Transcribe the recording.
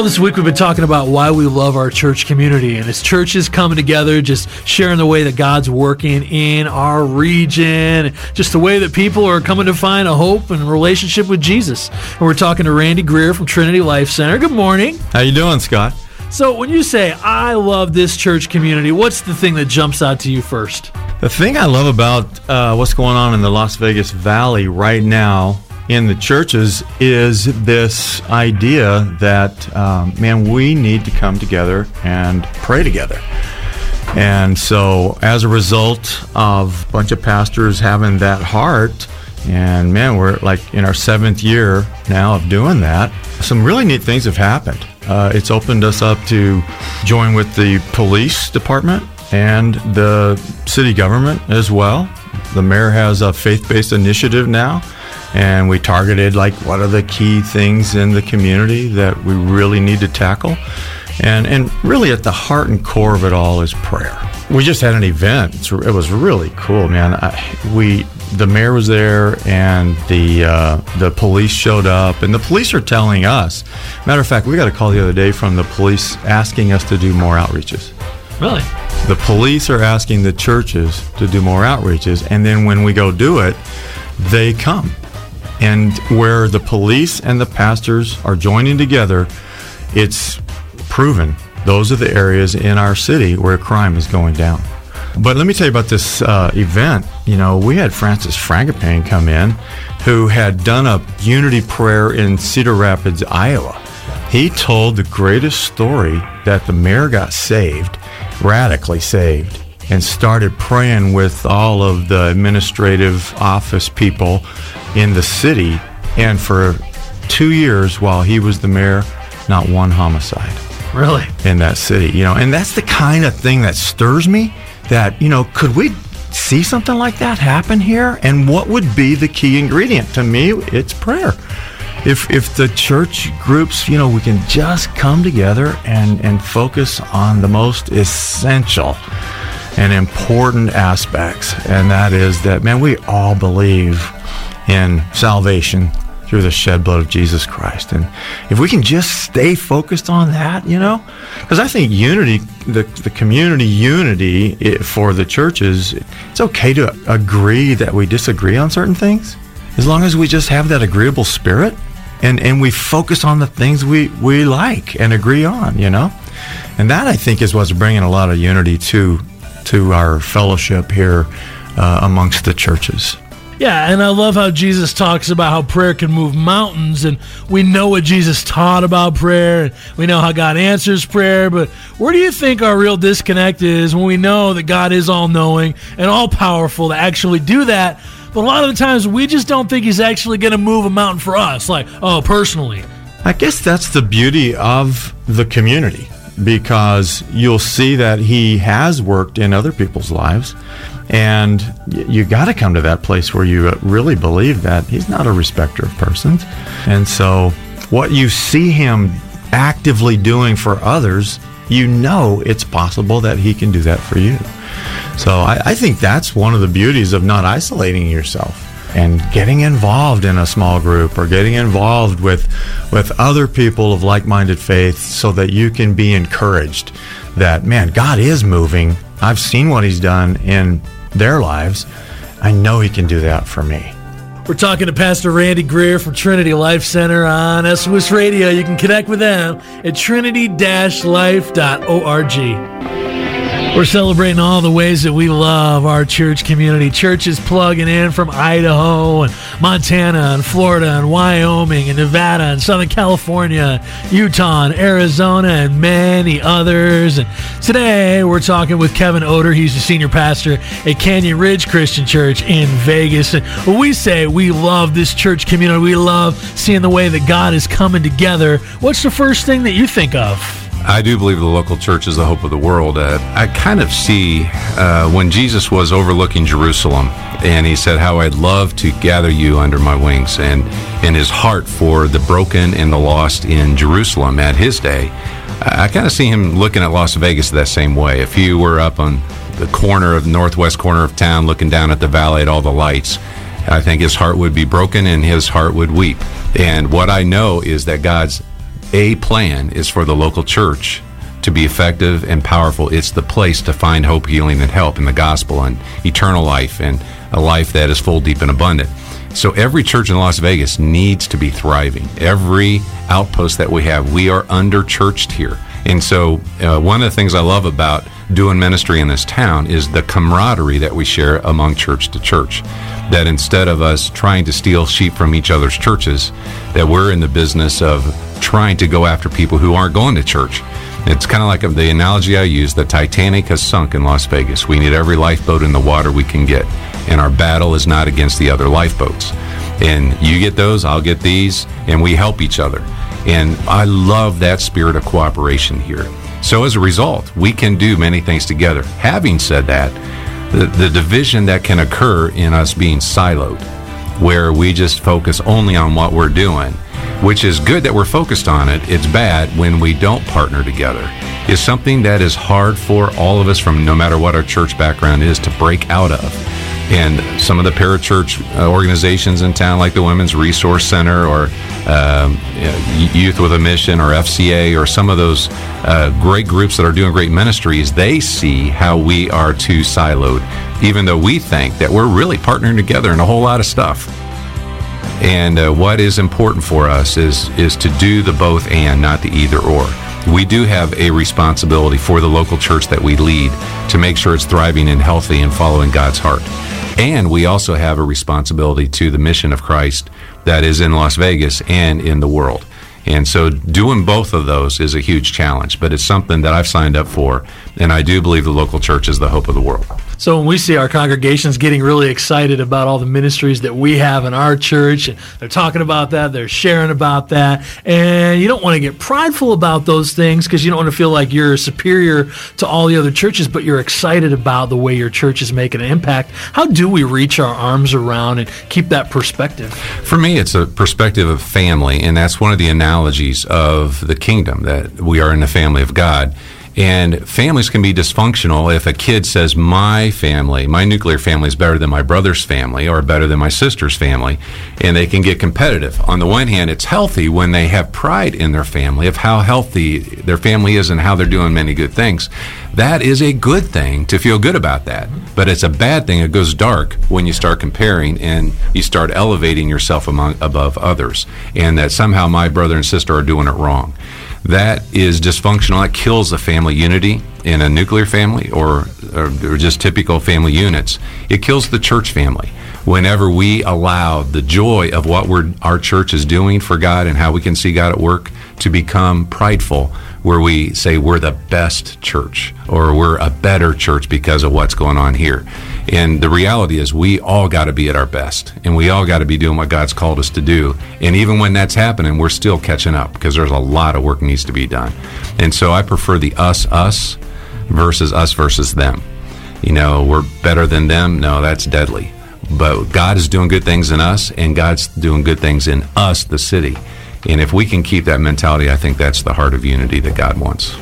All this week we've been talking about why we love our church community and as churches coming together, just sharing the way that God's working in our region, just the way that people are coming to find a hope and relationship with Jesus. And we're talking to Randy Greer from Trinity Life Center. Good morning. How you doing, Scott? So when you say I love this church community, what's the thing that jumps out to you first? The thing I love about uh, what's going on in the Las Vegas Valley right now in the churches is this idea that, um, man, we need to come together and pray together. And so, as a result of a bunch of pastors having that heart, and man, we're like in our seventh year now of doing that, some really neat things have happened. Uh, it's opened us up to join with the police department and the city government as well. The mayor has a faith based initiative now and we targeted like what are the key things in the community that we really need to tackle? And and really at the heart and core of it all is prayer. We just had an event. It was really cool man. I, we the mayor was there and the uh, the police showed up and the police are telling us. Matter of fact we got a call the other day from the police asking us to do more outreaches. Really? the police are asking the churches to do more outreaches and then when we go do it they come and where the police and the pastors are joining together, it's proven those are the areas in our city where crime is going down. But let me tell you about this uh, event. You know, we had Francis Frangipane come in, who had done a unity prayer in Cedar Rapids, Iowa. He told the greatest story that the mayor got saved, radically saved, and started praying with all of the administrative office people in the city. And for two years while he was the mayor, not one homicide. Really? In that city, you know, and that's the kind of thing that stirs me that, you know, could we see something like that happen here? And what would be the key ingredient? To me, it's prayer. If, if the church groups, you know, we can just come together and, and focus on the most essential and important aspects. And that is that, man, we all believe in salvation through the shed blood of Jesus Christ. And if we can just stay focused on that, you know, because I think unity, the, the community unity for the churches, it's okay to agree that we disagree on certain things as long as we just have that agreeable spirit and, and we focus on the things we, we like and agree on, you know. And that I think is what's bringing a lot of unity to to our fellowship here uh, amongst the churches. Yeah, and I love how Jesus talks about how prayer can move mountains, and we know what Jesus taught about prayer, and we know how God answers prayer. But where do you think our real disconnect is when we know that God is all knowing and all powerful to actually do that? But a lot of the times we just don't think He's actually going to move a mountain for us, like, oh, personally. I guess that's the beauty of the community because you'll see that he has worked in other people's lives. And you got to come to that place where you really believe that he's not a respecter of persons. And so, what you see him actively doing for others, you know it's possible that he can do that for you. So, I, I think that's one of the beauties of not isolating yourself and getting involved in a small group or getting involved with with other people of like-minded faith so that you can be encouraged that man God is moving I've seen what he's done in their lives I know he can do that for me we're talking to Pastor Randy Greer from Trinity Life Center on SOS Radio. You can connect with them at trinity-life.org. We're celebrating all the ways that we love our church community. Churches plugging in from Idaho and Montana and Florida and Wyoming and Nevada and Southern California, Utah and Arizona and many others. And today we're talking with Kevin Odor. He's the senior pastor at Canyon Ridge Christian Church in Vegas. And we say we love this church community, we love seeing the way that God is coming together. What's the first thing that you think of? I do believe the local church is the hope of the world. Uh, I kind of see uh, when Jesus was overlooking Jerusalem and he said, How I'd love to gather you under my wings, and in his heart for the broken and the lost in Jerusalem at his day. I kind of see him looking at Las Vegas that same way. If you were up on the corner of northwest corner of town looking down at the valley at all the lights, I think his heart would be broken and his heart would weep. And what I know is that God's a plan is for the local church to be effective and powerful, it's the place to find hope, healing, and help in the gospel and eternal life and a life that is full, deep, and abundant. So every church in Las Vegas needs to be thriving. Every outpost that we have, we are under churched here. And so, uh, one of the things I love about doing ministry in this town is the camaraderie that we share among church to church. That instead of us trying to steal sheep from each other's churches, that we're in the business of trying to go after people who aren't going to church. It's kind of like the analogy I use the Titanic has sunk in Las Vegas. We need every lifeboat in the water we can get. And our battle is not against the other lifeboats. And you get those, I'll get these, and we help each other. And I love that spirit of cooperation here. So as a result, we can do many things together. Having said that, the, the division that can occur in us being siloed, where we just focus only on what we're doing, which is good that we're focused on it, it's bad when we don't partner together, is something that is hard for all of us from no matter what our church background is to break out of. And some of the parachurch uh, organizations in town, like the Women's Resource Center or um, Youth with a Mission or FCA or some of those uh, great groups that are doing great ministries, they see how we are too siloed, even though we think that we're really partnering together in a whole lot of stuff. And uh, what is important for us is is to do the both and, not the either or. We do have a responsibility for the local church that we lead to make sure it's thriving and healthy and following God's heart. And we also have a responsibility to the mission of Christ that is in Las Vegas and in the world. And so doing both of those is a huge challenge, but it's something that I've signed up for. And I do believe the local church is the hope of the world. So when we see our congregations getting really excited about all the ministries that we have in our church, and they're talking about that, they're sharing about that, and you don't want to get prideful about those things because you don't want to feel like you're superior to all the other churches, but you're excited about the way your church is making an impact. How do we reach our arms around and keep that perspective? For me, it's a perspective of family, and that's one of the analogies of the kingdom that we are in the family of God. And families can be dysfunctional if a kid says, My family, my nuclear family is better than my brother's family or better than my sister's family. And they can get competitive. On the one hand, it's healthy when they have pride in their family of how healthy their family is and how they're doing many good things. That is a good thing to feel good about that. But it's a bad thing. It goes dark when you start comparing and you start elevating yourself among, above others. And that somehow my brother and sister are doing it wrong that is dysfunctional. That kills the family unity in a nuclear family or, or, or, just typical family units. It kills the church family. Whenever we allow the joy of what our church is doing for God and how we can see God at work to become prideful, where we say we're the best church or we're a better church because of what's going on here. And the reality is, we all got to be at our best and we all got to be doing what God's called us to do. And even when that's happening, we're still catching up because there's a lot of work needs to be done. And so I prefer the us, us versus us versus them. You know, we're better than them. No, that's deadly. But God is doing good things in us, and God's doing good things in us, the city. And if we can keep that mentality, I think that's the heart of unity that God wants.